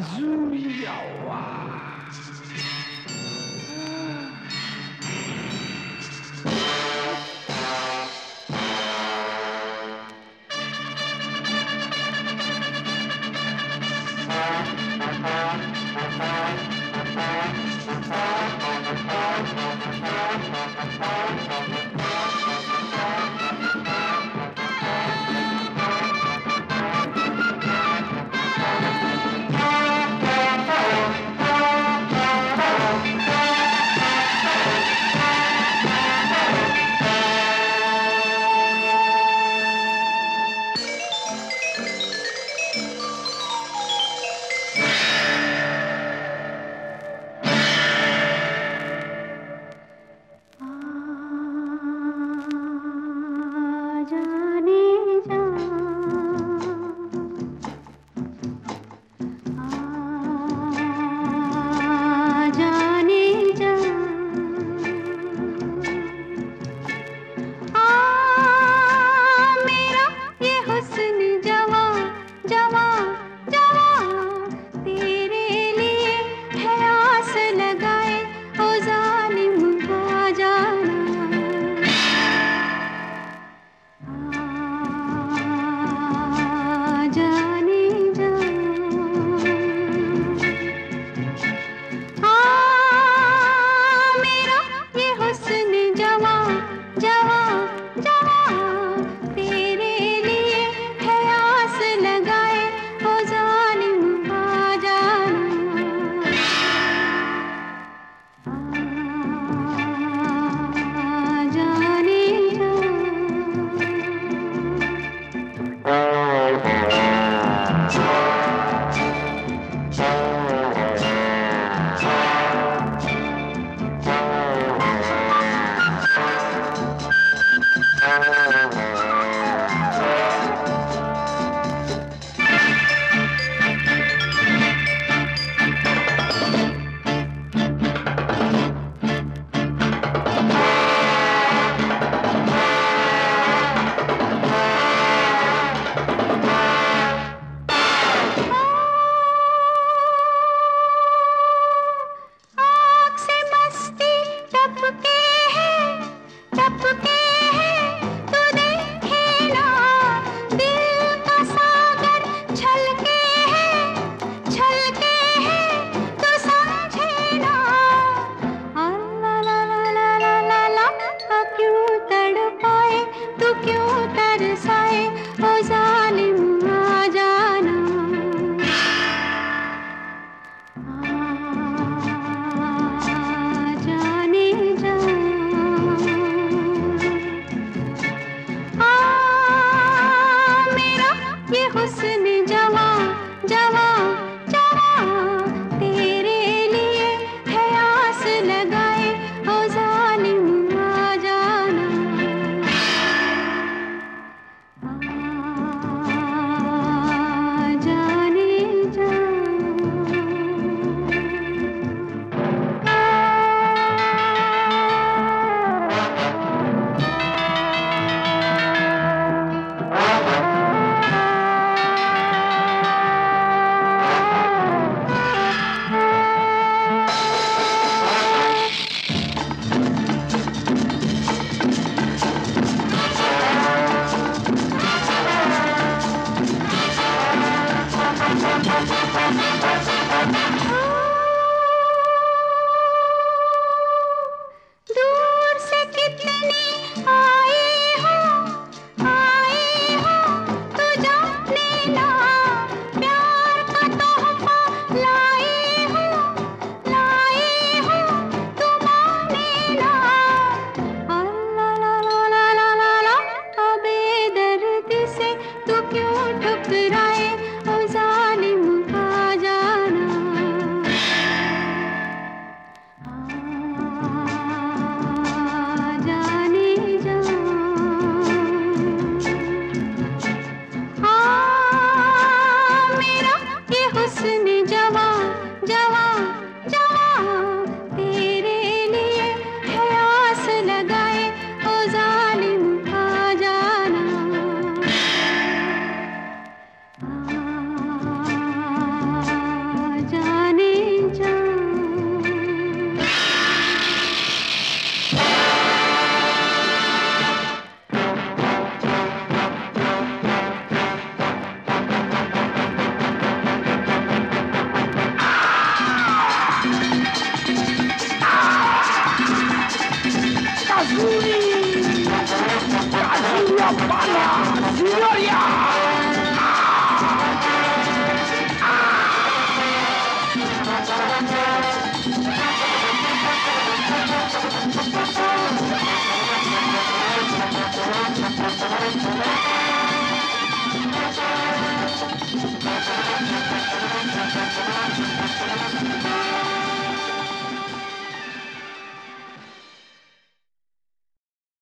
Zoo!